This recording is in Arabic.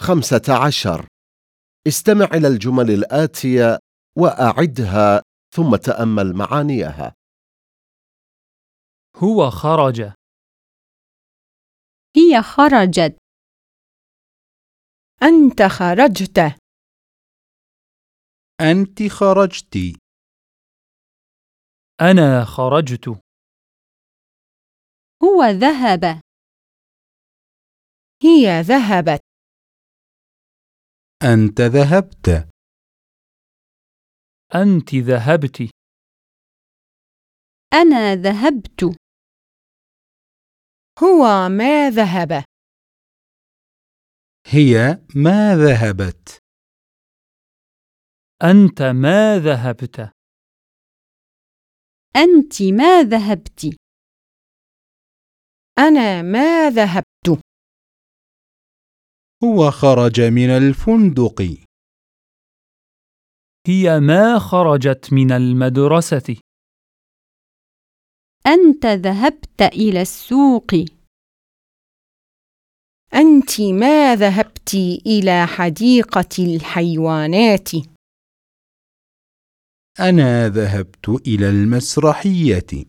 خمسة عشر. استمع إلى الجمل الآتية وأعدها ثم تأمل معانيها. هو خرج. هي خرجت. أنت خرجت. أنت خرجت. أنا خرجت. هو ذهب. هي ذهبت. أنت ذهبت. أنت ذهبت. أنا ذهبت. هو ما ذهب. هي ما ذهبت. أنت ما ذهبت. أنت ما ذهبت. أنا ما ذهبت. هو خرج من الفندق. هي ما خرجت من المدرسة. أنت ذهبت إلى السوق. أنت ما ذهبت إلى حديقة الحيوانات؟ أنا ذهبت إلى المسرحية.